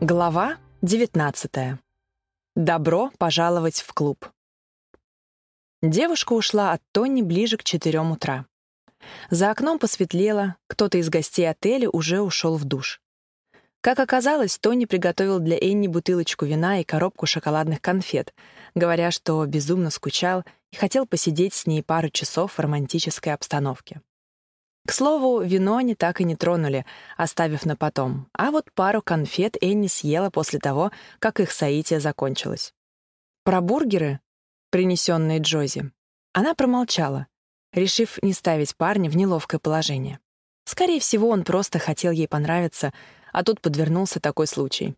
Глава 19. Добро пожаловать в клуб. Девушка ушла от Тони ближе к четырем утра. За окном посветлело, кто-то из гостей отеля уже ушел в душ. Как оказалось, Тони приготовил для Энни бутылочку вина и коробку шоколадных конфет, говоря, что безумно скучал и хотел посидеть с ней пару часов в романтической обстановке. К слову, вино они так и не тронули, оставив на потом, а вот пару конфет Энни съела после того, как их соитие закончилось. Про бургеры, принесенные Джози, она промолчала, решив не ставить парня в неловкое положение. Скорее всего, он просто хотел ей понравиться, а тут подвернулся такой случай.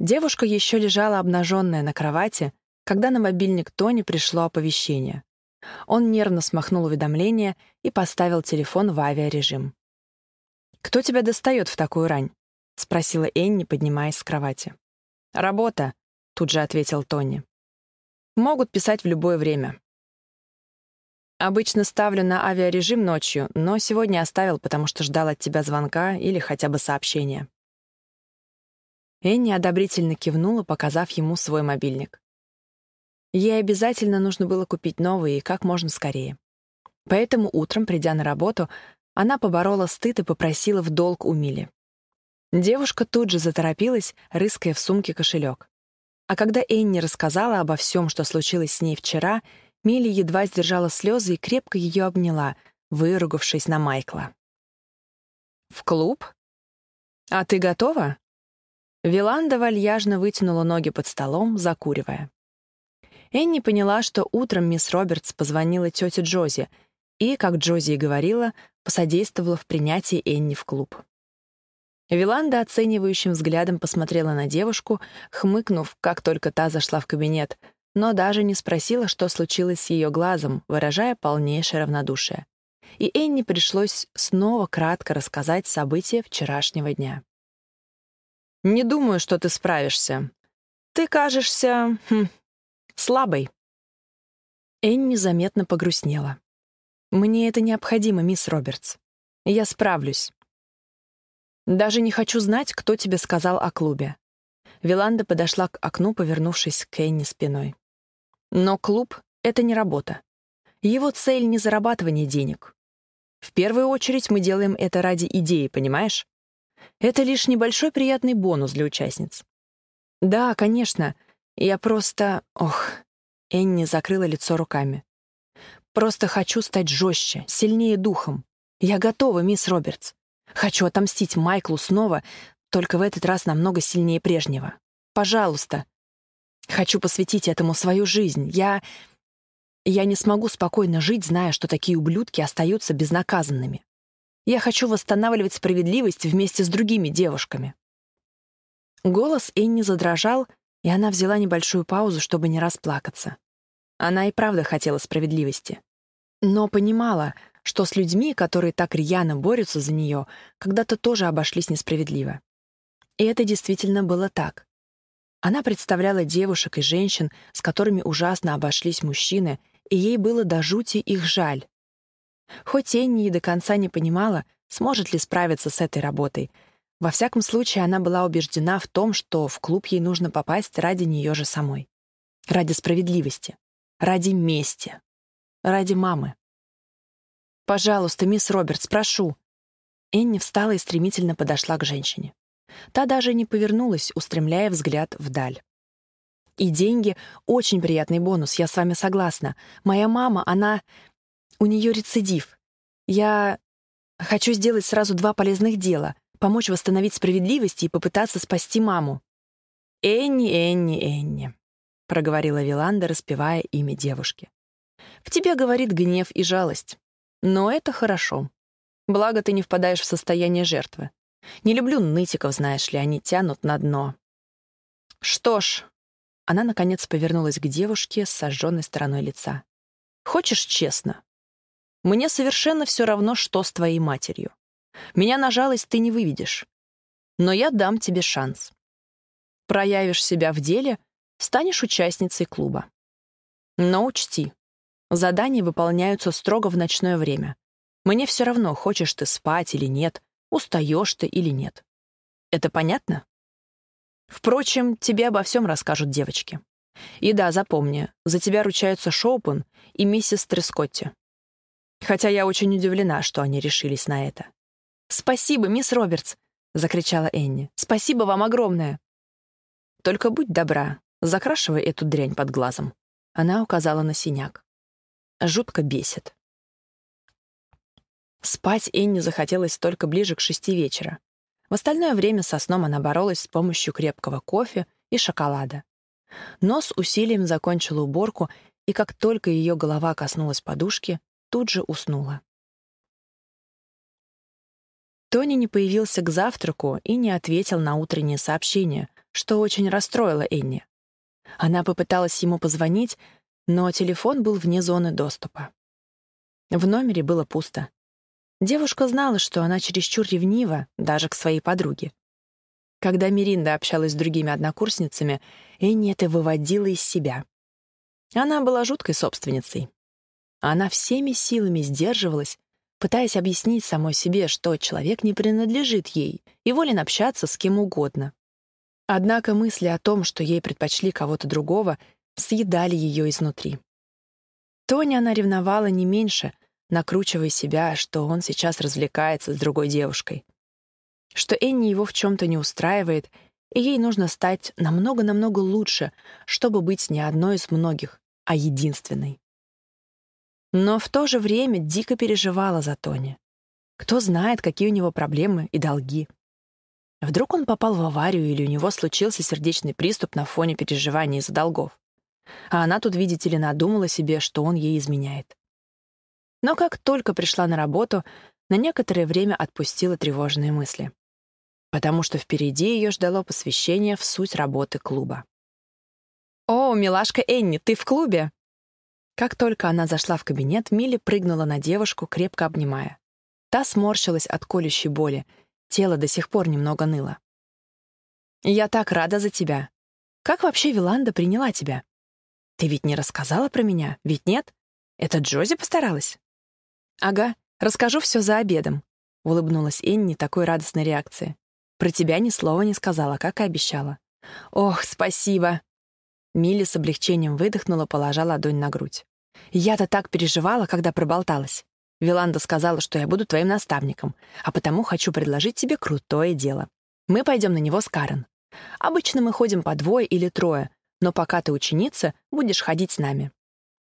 Девушка еще лежала обнаженная на кровати, когда на мобильник Тони пришло оповещение. Он нервно смахнул уведомление и поставил телефон в авиарежим. «Кто тебя достает в такую рань?» — спросила Энни, поднимаясь с кровати. «Работа», — тут же ответил Тони. «Могут писать в любое время». «Обычно ставлю на авиарежим ночью, но сегодня оставил, потому что ждал от тебя звонка или хотя бы сообщения». Энни одобрительно кивнула, показав ему свой мобильник. Ей обязательно нужно было купить новые и как можно скорее. Поэтому утром, придя на работу, она поборола стыд и попросила в долг у Мили. Девушка тут же заторопилась, рыская в сумке кошелек. А когда Энни рассказала обо всем, что случилось с ней вчера, Милли едва сдержала слезы и крепко ее обняла, выругавшись на Майкла. «В клуб? А ты готова?» Виланда вальяжно вытянула ноги под столом, закуривая. Энни поняла, что утром мисс Робертс позвонила тете Джози и, как Джози и говорила, посодействовала в принятии Энни в клуб. Виланда оценивающим взглядом посмотрела на девушку, хмыкнув, как только та зашла в кабинет, но даже не спросила, что случилось с ее глазом, выражая полнейшее равнодушие. И Энни пришлось снова кратко рассказать события вчерашнего дня. «Не думаю, что ты справишься. Ты кажешься... Хм, Слабой. Энни заметно погрустнела. «Мне это необходимо, мисс Робертс. Я справлюсь. Даже не хочу знать, кто тебе сказал о клубе». Виланда подошла к окну, повернувшись к Энни спиной. «Но клуб — это не работа. Его цель — не зарабатывание денег. В первую очередь мы делаем это ради идеи, понимаешь? Это лишь небольшой приятный бонус для участниц. Да, конечно, я просто... Ох... Энни закрыла лицо руками. Просто хочу стать жестче, сильнее духом. Я готова, мисс Робертс. Хочу отомстить Майклу снова, только в этот раз намного сильнее прежнего. Пожалуйста. Хочу посвятить этому свою жизнь. Я... Я не смогу спокойно жить, зная, что такие ублюдки остаются безнаказанными. Я хочу восстанавливать справедливость вместе с другими девушками. Голос Энни задрожал, и она взяла небольшую паузу, чтобы не расплакаться. Она и правда хотела справедливости. Но понимала, что с людьми, которые так рьяно борются за нее, когда-то тоже обошлись несправедливо. И это действительно было так. Она представляла девушек и женщин, с которыми ужасно обошлись мужчины, и ей было до жути их жаль. Хоть Энни и до конца не понимала, сможет ли справиться с этой работой — во всяком случае, она была убеждена в том, что в клуб ей нужно попасть ради нее же самой. Ради справедливости. Ради мести. Ради мамы. «Пожалуйста, мисс Робертс, прошу». Энни встала и стремительно подошла к женщине. Та даже не повернулась, устремляя взгляд вдаль. «И деньги — очень приятный бонус, я с вами согласна. Моя мама, она... У нее рецидив. Я хочу сделать сразу два полезных дела помочь восстановить справедливость и попытаться спасти маму. «Энни, Энни, Энни», — проговорила Виланда, распевая имя девушки. «В тебе говорит гнев и жалость. Но это хорошо. Благо, ты не впадаешь в состояние жертвы. Не люблю нытиков, знаешь ли, они тянут на дно». «Что ж...» Она, наконец, повернулась к девушке с сожженной стороной лица. «Хочешь честно? Мне совершенно все равно, что с твоей матерью. Меня на жалость ты не выведешь. Но я дам тебе шанс. Проявишь себя в деле, станешь участницей клуба. Но учти, задания выполняются строго в ночное время. Мне все равно, хочешь ты спать или нет, устаешь ты или нет. Это понятно? Впрочем, тебе обо всем расскажут девочки. И да, запомни, за тебя ручаются Шоупен и миссис Трескотти. Хотя я очень удивлена, что они решились на это. «Спасибо, мисс Робертс!» — закричала Энни. «Спасибо вам огромное!» «Только будь добра, закрашивай эту дрянь под глазом». Она указала на синяк. Жутко бесит. Спать Энни захотелось только ближе к шести вечера. В остальное время со сном она боролась с помощью крепкого кофе и шоколада. Но с усилием закончила уборку, и как только ее голова коснулась подушки, тут же уснула. Тони не появился к завтраку и не ответил на утреннее сообщение, что очень расстроило Энни. Она попыталась ему позвонить, но телефон был вне зоны доступа. В номере было пусто. Девушка знала, что она чересчур ревнива даже к своей подруге. Когда Миринда общалась с другими однокурсницами, Энни это выводила из себя. Она была жуткой собственницей. Она всеми силами сдерживалась, пытаясь объяснить самой себе, что человек не принадлежит ей и волен общаться с кем угодно. Однако мысли о том, что ей предпочли кого-то другого, съедали ее изнутри. Тони она ревновала не меньше, накручивая себя, что он сейчас развлекается с другой девушкой. Что Энни его в чем-то не устраивает, и ей нужно стать намного-намного лучше, чтобы быть не одной из многих, а единственной. Но в то же время дико переживала за Тони. Кто знает, какие у него проблемы и долги. Вдруг он попал в аварию или у него случился сердечный приступ на фоне переживаний из-за долгов. А она тут, видите ли, надумала себе, что он ей изменяет. Но как только пришла на работу, на некоторое время отпустила тревожные мысли. Потому что впереди ее ждало посвящение в суть работы клуба. «О, милашка Энни, ты в клубе?» Как только она зашла в кабинет, Милли прыгнула на девушку, крепко обнимая. Та сморщилась от колющей боли, тело до сих пор немного ныло. «Я так рада за тебя. Как вообще Виланда приняла тебя? Ты ведь не рассказала про меня, ведь нет? Это Джози постаралась?» «Ага, расскажу все за обедом», — улыбнулась Энни такой радостной реакции. «Про тебя ни слова не сказала, как и обещала». «Ох, спасибо!» Милли с облегчением выдохнула, положа ладонь на грудь. «Я-то так переживала, когда проболталась. Виланда сказала, что я буду твоим наставником, а потому хочу предложить тебе крутое дело. Мы пойдем на него с Карен. Обычно мы ходим по двое или трое, но пока ты ученица, будешь ходить с нами.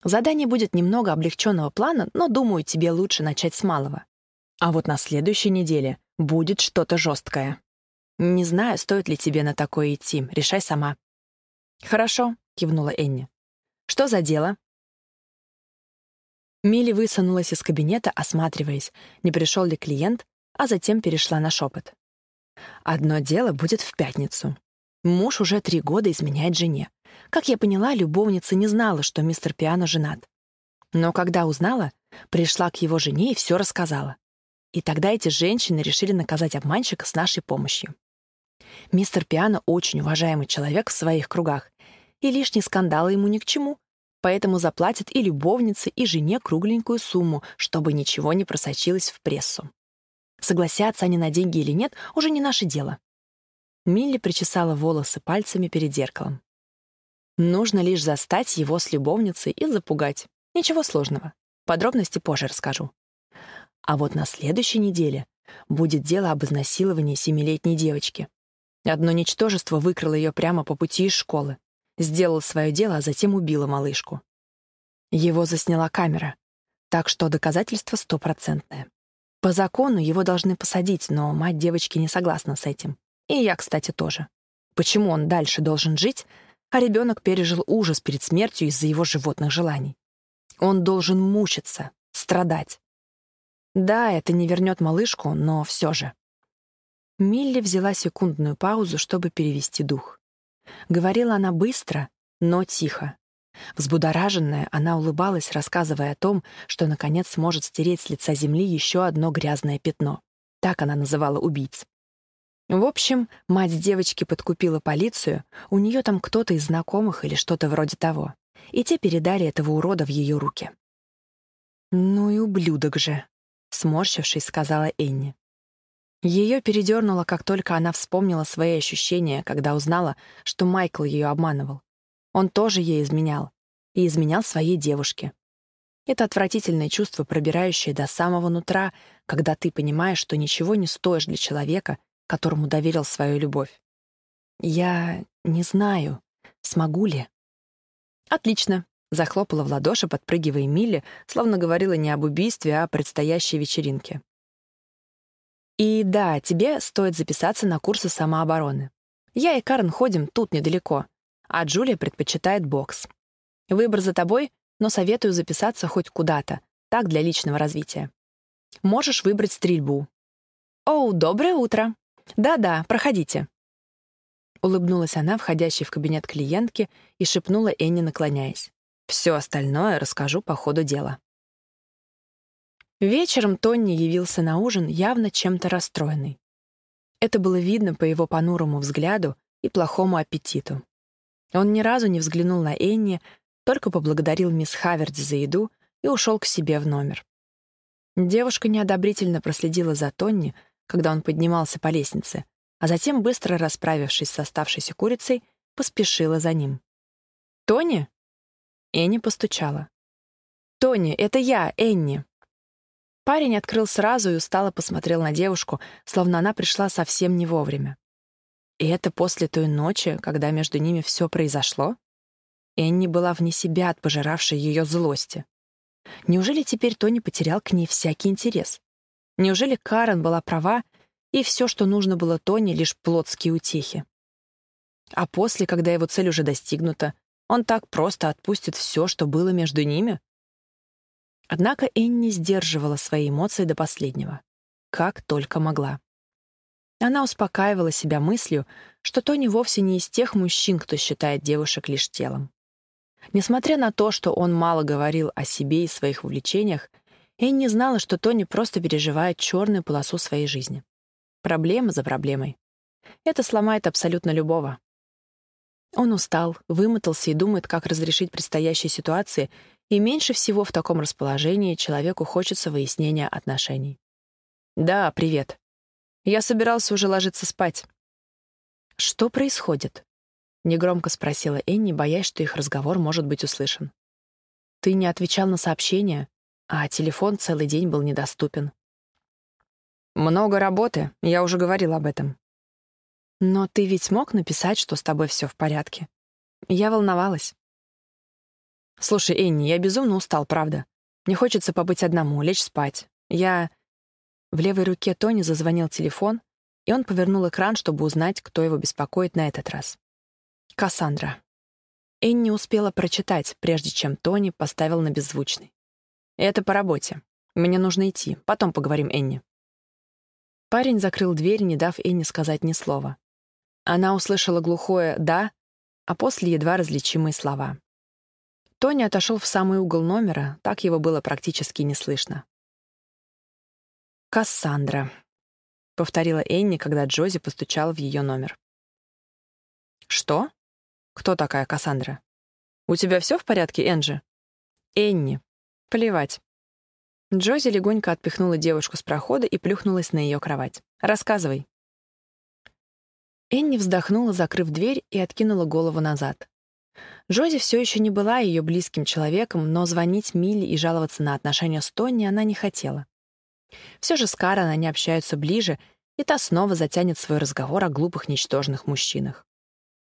Задание будет немного облегченного плана, но, думаю, тебе лучше начать с малого. А вот на следующей неделе будет что-то жесткое. Не знаю, стоит ли тебе на такое идти, решай сама. «Хорошо», — кивнула Энни. «Что за дело?» Милли высунулась из кабинета, осматриваясь, не пришел ли клиент, а затем перешла на шепот. «Одно дело будет в пятницу. Муж уже три года изменяет жене. Как я поняла, любовница не знала, что мистер Пиано женат. Но когда узнала, пришла к его жене и все рассказала. И тогда эти женщины решили наказать обманщика с нашей помощью. Мистер Пиано очень уважаемый человек в своих кругах, и лишний скандал ему ни к чему, поэтому заплатит и любовнице, и жене кругленькую сумму, чтобы ничего не просочилось в прессу. Согласятся они на деньги или нет, уже не наше дело. Милли причесала волосы пальцами перед зеркалом. Нужно лишь застать его с любовницей и запугать. Ничего сложного. Подробности позже расскажу. А вот на следующей неделе будет дело об изнасиловании семилетней девочки. Одно ничтожество выкрало ее прямо по пути из школы. Сделал свое дело, а затем убило малышку. Его засняла камера, так что доказательство стопроцентное. По закону его должны посадить, но мать девочки не согласна с этим. И я, кстати, тоже. Почему он дальше должен жить, а ребенок пережил ужас перед смертью из-за его животных желаний? Он должен мучиться, страдать. Да, это не вернет малышку, но все же. Милли взяла секундную паузу, чтобы перевести дух. Говорила она быстро, но тихо. Взбудораженная, она улыбалась, рассказывая о том, что, наконец, сможет стереть с лица земли еще одно грязное пятно. Так она называла убийц. В общем, мать девочки подкупила полицию, у нее там кто-то из знакомых или что-то вроде того, и те передали этого урода в ее руки. «Ну и ублюдок же», — сморщившись, сказала Энни. Ее передернуло, как только она вспомнила свои ощущения, когда узнала, что Майкл ее обманывал. Он тоже ей изменял. И изменял своей девушке. Это отвратительное чувство, пробирающее до самого нутра, когда ты понимаешь, что ничего не стоишь для человека, которому доверил свою любовь. «Я не знаю, смогу ли». «Отлично», — захлопала в ладоши, подпрыгивая Милли, словно говорила не об убийстве, а о предстоящей вечеринке. И да, тебе стоит записаться на курсы самообороны. Я и Карен ходим тут недалеко, а Джулия предпочитает бокс. Выбор за тобой, но советую записаться хоть куда-то, так для личного развития. Можешь выбрать стрельбу. «Оу, доброе утро!» «Да-да, проходите». Улыбнулась она, входящей в кабинет клиентки, и шепнула Энни, наклоняясь. «Все остальное расскажу по ходу дела». Вечером Тонни явился на ужин явно чем-то расстроенный. Это было видно по его понурому взгляду и плохому аппетиту. Он ни разу не взглянул на Энни, только поблагодарил мисс Хавердс за еду и ушел к себе в номер. Девушка неодобрительно проследила за Тонни, когда он поднимался по лестнице, а затем, быстро расправившись с оставшейся курицей, поспешила за ним. «Тони?» Энни постучала. «Тони, это я, Энни!» Парень открыл сразу и устало посмотрел на девушку, словно она пришла совсем не вовремя. И это после той ночи, когда между ними все произошло? Энни была вне себя от пожиравшей ее злости. Неужели теперь Тони потерял к ней всякий интерес? Неужели Карен была права, и все, что нужно было Тони, лишь плотские утехи? А после, когда его цель уже достигнута, он так просто отпустит все, что было между ними? Однако Энни сдерживала свои эмоции до последнего. Как только могла. Она успокаивала себя мыслью, что Тони вовсе не из тех мужчин, кто считает девушек лишь телом. Несмотря на то, что он мало говорил о себе и своих увлечениях, Энни знала, что Тони просто переживает черную полосу своей жизни. Проблема за проблемой. Это сломает абсолютно любого. Он устал, вымотался и думает, как разрешить предстоящие ситуации, и меньше всего в таком расположении человеку хочется выяснения отношений. «Да, привет. Я собирался уже ложиться спать». «Что происходит?» — негромко спросила Энни, боясь, что их разговор может быть услышан. «Ты не отвечал на сообщения, а телефон целый день был недоступен». «Много работы, я уже говорил об этом». «Но ты ведь мог написать, что с тобой все в порядке?» Я волновалась. «Слушай, Энни, я безумно устал, правда. Мне хочется побыть одному, лечь спать. Я...» В левой руке Тони зазвонил телефон, и он повернул экран, чтобы узнать, кто его беспокоит на этот раз. «Кассандра». Энни успела прочитать, прежде чем Тони поставил на беззвучный. «Это по работе. Мне нужно идти. Потом поговорим, Энни». Парень закрыл дверь, не дав Энни сказать ни слова. Она услышала глухое «да», а после едва различимые слова. Тони отошел в самый угол номера, так его было практически не слышно. «Кассандра», — повторила Энни, когда Джози постучала в ее номер. «Что? Кто такая Кассандра? У тебя все в порядке, Энджи?» «Энни. Плевать». Джози легонько отпихнула девушку с прохода и плюхнулась на ее кровать. «Рассказывай». Энни вздохнула, закрыв дверь, и откинула голову назад. Джози все еще не была ее близким человеком, но звонить Милли и жаловаться на отношения с Тони она не хотела. Все же с Карен они общаются ближе, и та снова затянет свой разговор о глупых ничтожных мужчинах.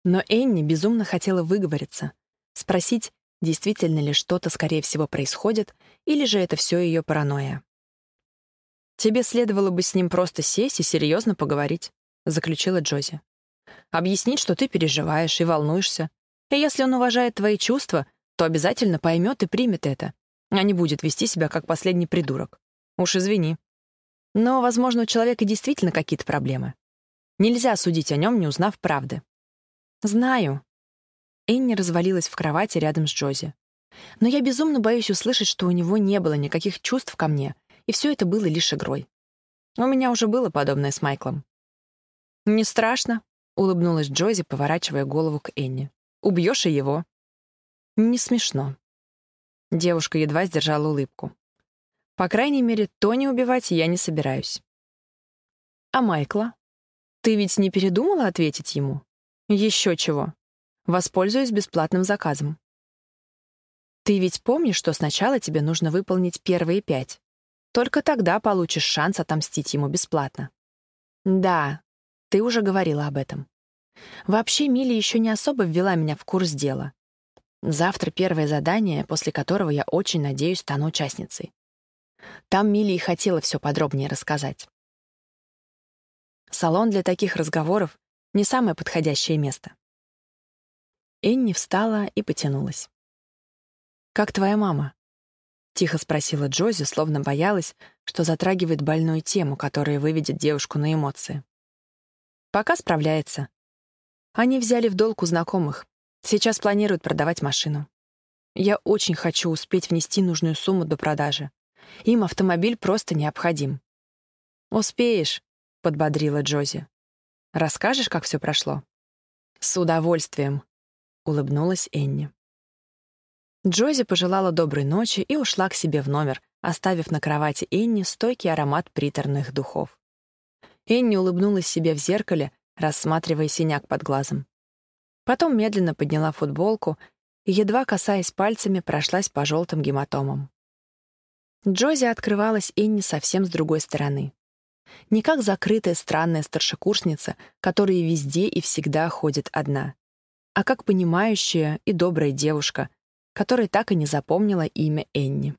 Но Энни безумно хотела выговориться, спросить, действительно ли что-то, скорее всего, происходит, или же это все ее паранойя. «Тебе следовало бы с ним просто сесть и серьезно поговорить», — заключила Джози. «Объяснить, что ты переживаешь и волнуешься, и если он уважает твои чувства, то обязательно поймет и примет это, а не будет вести себя как последний придурок. Уж извини. Но, возможно, у человека действительно какие-то проблемы. Нельзя судить о нем, не узнав правды. Знаю. Энни развалилась в кровати рядом с Джози. Но я безумно боюсь услышать, что у него не было никаких чувств ко мне, и все это было лишь игрой. У меня уже было подобное с Майклом. «Не страшно», — улыбнулась Джози, поворачивая голову к Энни. Убьешь и его». Не смешно. Девушка едва сдержала улыбку. По крайней мере, Тони убивать я не собираюсь. А Майкла? Ты ведь не передумала ответить ему? Еще чего. Воспользуюсь бесплатным заказом. Ты ведь помнишь, что сначала тебе нужно выполнить первые пять? Только тогда получишь шанс отомстить ему бесплатно. Да, ты уже говорила об этом. Вообще, Милли еще не особо ввела меня в курс дела. Завтра первое задание, после которого я очень надеюсь стану участницей. Там Милли и хотела все подробнее рассказать. Салон для таких разговоров — не самое подходящее место. Энни встала и потянулась. «Как твоя мама?» — тихо спросила Джози, словно боялась, что затрагивает больную тему, которая выведет девушку на эмоции. «Пока справляется. Они взяли в долг у знакомых. Сейчас планируют продавать машину. Я очень хочу успеть внести нужную сумму до продажи. Им автомобиль просто необходим. «Успеешь», — подбодрила Джози. «Расскажешь, как все прошло?» «С удовольствием», — улыбнулась Энни. Джози пожелала доброй ночи и ушла к себе в номер, оставив на кровати Энни стойкий аромат приторных духов. Энни улыбнулась себе в зеркале, рассматривая синяк под глазом. Потом медленно подняла футболку и, едва касаясь пальцами, прошлась по желтым гематомам. Джози открывалась Энни совсем с другой стороны. Не как закрытая странная старшекурсница, которая везде и всегда ходит одна, а как понимающая и добрая девушка, которая так и не запомнила имя Энни.